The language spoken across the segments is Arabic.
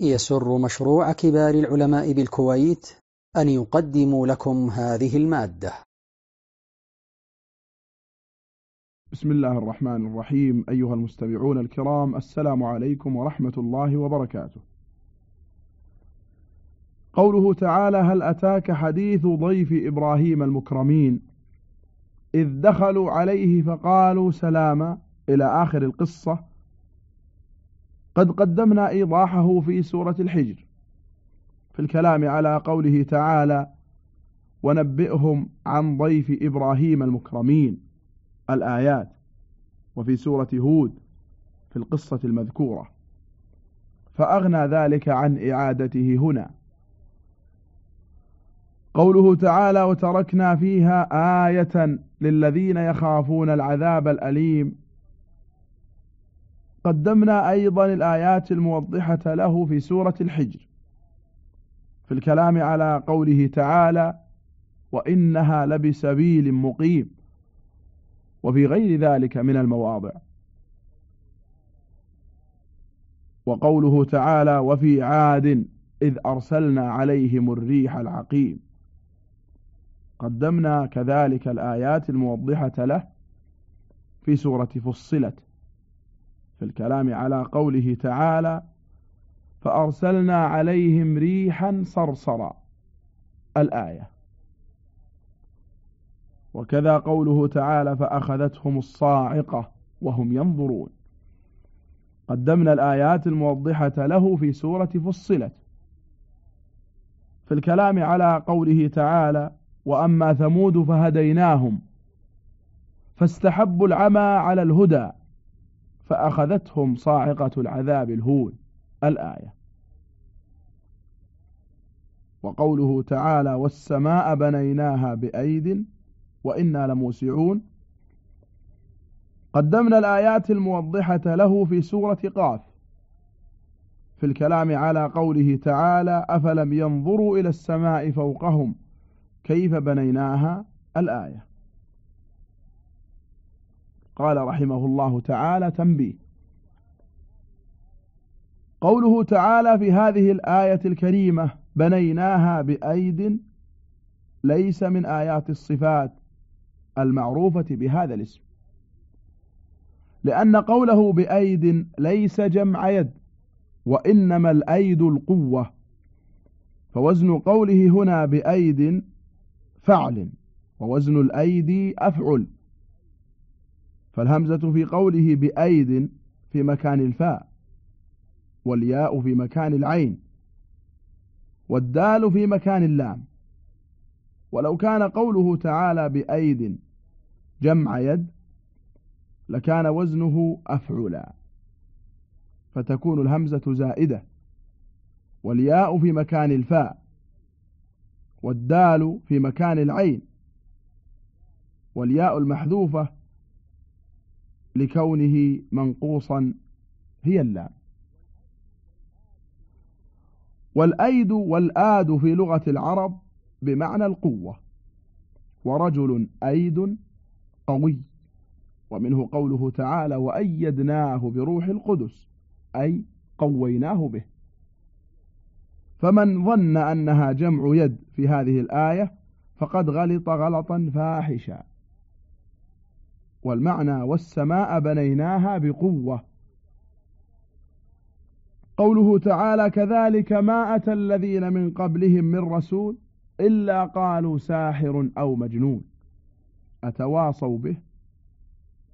يسر مشروع كبار العلماء بالكويت أن يقدم لكم هذه المادة. بسم الله الرحمن الرحيم. أيها المستمعون الكرام السلام عليكم ورحمة الله وبركاته. قوله تعالى هل أتاك حديث ضيف إبراهيم المكرمين؟ إذ دخلوا عليه فقالوا سلاما. إلى آخر القصة قد قدمنا إيضاحه في سورة الحجر في الكلام على قوله تعالى ونبئهم عن ضيف إبراهيم المكرمين الآيات وفي سورة هود في القصة المذكورة. فأغنى ذلك عن إعادته هنا. قوله تعالى وتركنا فيها آية للذين يخافون العذاب الأليم قدمنا أيضا الآيات الموضحة له في سورة الحجر في الكلام على قوله تعالى وإنها لبسبيل مقيم وفي غير ذلك من المواضع. وقوله تعالى وفي عاد إذ أرسلنا عليهم الريح العقيم قدمنا كذلك الآيات الموضحة له في سورة فصلت. في الكلام على قوله تعالى فأرسلنا عليهم ريحا صرصرا الآية. وكذا قوله تعالى فأخذتهم الصاعقة وهم ينظرون. قدمنا الآيات الموضحة له في سورة فصلت. في الكلام على قوله تعالى وأما ثمود فهديناهم فاستحبوا العمى على الهدى فأخذتهم صاعقة العذاب الهون الآية. وقوله تعالى والسماء بنيناها بأيد وإنا لموسعون قدمنا الآيات الموضحة له في سورة قاف. في الكلام على قوله تعالى أفلم ينظروا إلى السماء فوقهم كيف بنيناها الآية. قال رحمه الله تعالى تنبيه. قوله تعالى في هذه الآية الكريمة بنيناها بأيد ليس من آيات الصفات المعروفة بهذا الاسم. لأن قوله بأيد ليس جمع يد وإنما الأيد القوة. فوزن قوله هنا بأيد فعل ووزن الأيدي أفعل. فالهمزة في قوله بأيد في مكان الفاء والياء في مكان العين والدال في مكان اللام. ولو كان قوله تعالى بأيد جمع يد لكان وزنه أفعلا. فتكون الهمزة زائدة والياء في مكان الفاء والدال في مكان العين والياء المحذوفة لكونه منقوصا هي اللام. والأيد والآد في لغة العرب بمعنى القوة. ورجل أيد قوي ومنه قوله تعالى وأيدناه بروح القدس أي قويناه به. فمن ظن أنها جمع يد في هذه الآية فقد غلط غلطا فاحشا والمعنى والسماء بنيناها بقوة. قوله تعالى كذلك ما أتى الذين من قبلهم من رسول إلا قالوا ساحر أو مجنون. أتواصوا به؟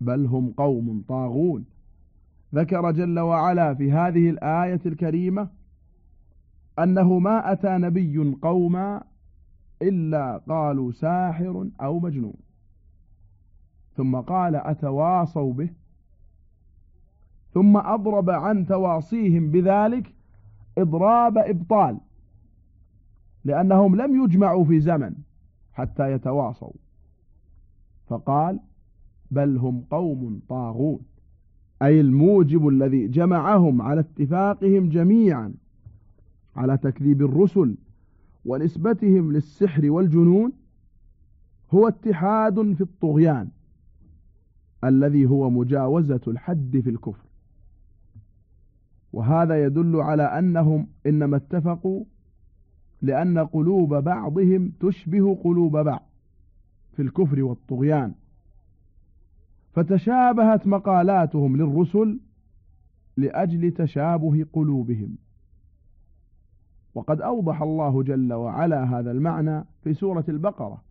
بل هم قوم طاغون. ذكر جل وعلا في هذه الآية الكريمة أنه ما أتى نبي قوما إلا قالوا ساحر أو مجنون. ثم قال أتواصوا به. ثم أضرب عن تواصيهم بذلك إضراب إبطال لأنهم لم يجمعوا في زمن حتى يتواصوا. فقال بل هم قوم طاغون أي الموجب الذي جمعهم على اتفاقهم جميعا على تكذيب الرسل ونسبتهم للسحر والجنون هو اتحاد في الطغيان. الذي هو مجاوزة الحد في الكفر. وهذا يدل على أنهم إنما اتفقوا لأن قلوب بعضهم تشبه قلوب بعض في الكفر والطغيان. فتشابهت مقالاتهم للرسل لأجل تشابه قلوبهم. وقد أوضح الله جل وعلا هذا المعنى في سورة البقرة.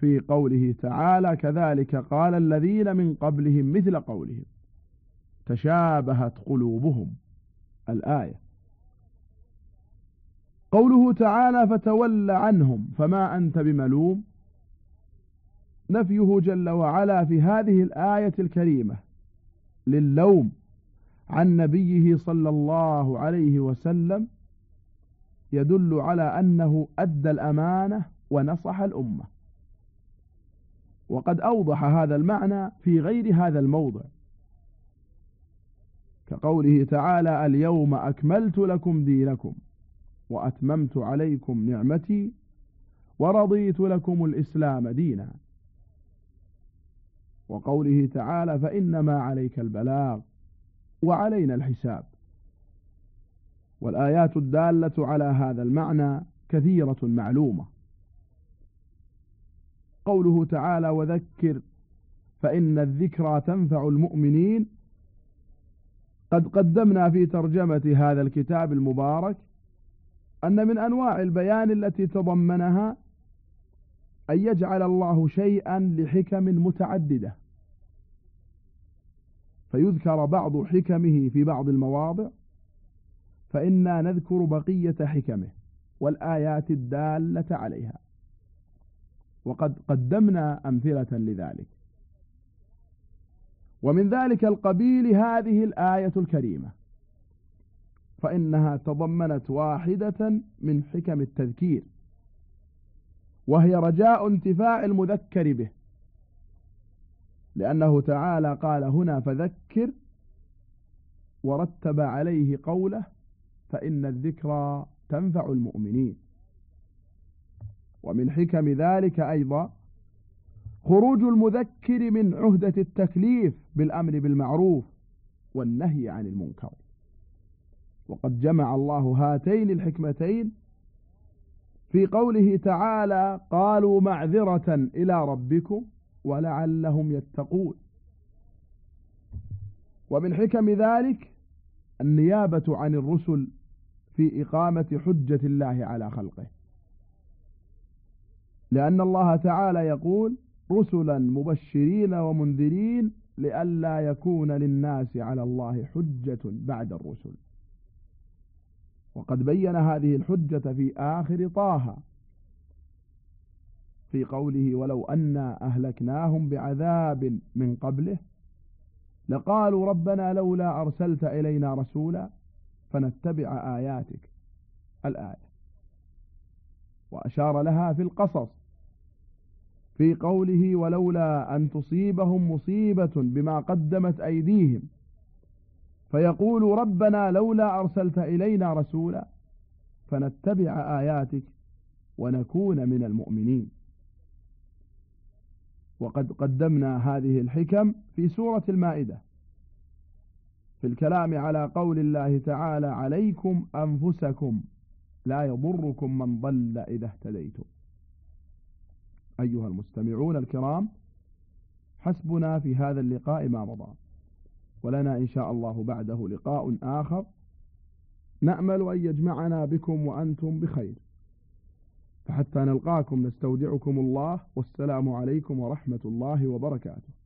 في قوله تعالى كذلك قال الذين من قبلهم مثل قولهم. تشابهت قلوبهم الآية. قوله تعالى فتول عنهم فما أنت بملوم. نفيه جل وعلا في هذه الآية الكريمة للوم عن نبيه صلى الله عليه وسلم يدل على أنه أدى الأمانة ونصح الأمة. وقد أوضح هذا المعنى في غير هذا الموضع. كقوله تعالى اليوم أكملت لكم دينكم وأتممت عليكم نعمتي ورضيت لكم الإسلام دينا. وقوله تعالى فإنما عليك البلاغ وعلينا الحساب. والآيات الدالة على هذا المعنى كثيرة معلومة. قوله تعالى وذكر فإن الذكرى تنفع المؤمنين. قد قدمنا في ترجمة هذا الكتاب المبارك أن من أنواع البيان التي تضمنها أن يجعل الله شيئا لحكم متعددة. فيذكر بعض حكمه في بعض المواضع فإنا نذكر بقية حكمه والآيات الدالة عليها. وقد قدمنا أمثلة لذلك. ومن ذلك القبيل هذه الآية الكريمة. فإنها تضمنت واحدة من حكم التذكير وهي رجاء انتفاع المذكر به. لأنه تعالى قال هنا فذكر ورتب عليه قوله فإن الذكرى تنفع المؤمنين. ومن حكم ذلك أيضا خروج المذكر من عهدة التكليف بالأمر بالمعروف والنهي عن المنكر. وقد جمع الله هاتين الحكمتين في قوله تعالى قالوا معذرة إلى ربكم ولعلهم يتقون ومن حكم ذلك النيابة عن الرسل في إقامة حجة الله على خلقه. لأن الله تعالى يقول رسلا مبشرين ومنذرين لئلا يكون للناس على الله حجة بعد الرسل. وقد بين هذه الحجة في آخر طه في قوله ولو أنا أهلكناهم بعذاب من قبله لقالوا ربنا لولا أرسلت إلينا رسولا فنتبع آياتك. الآية. وأشار لها في القصص في قوله ولولا أن تصيبهم مصيبة بما قدمت أيديهم. فيقول ربنا لولا أرسلت إلينا رسولا فنتبع آياتك ونكون من المؤمنين. وقد قدمنا هذه الحكم في سورة المائدة. في الكلام على قول الله تعالى عليكم أنفسكم لا يضركم من ضل إذا اهتديتم. أيها المستمعون الكرام حسبنا في هذا اللقاء ما مضى. ولنا إن شاء الله بعده لقاء آخر. نأمل أن يجمعنا بكم وأنتم بخير. فحتى نلقاكم نستودعكم الله والسلام عليكم ورحمة الله وبركاته.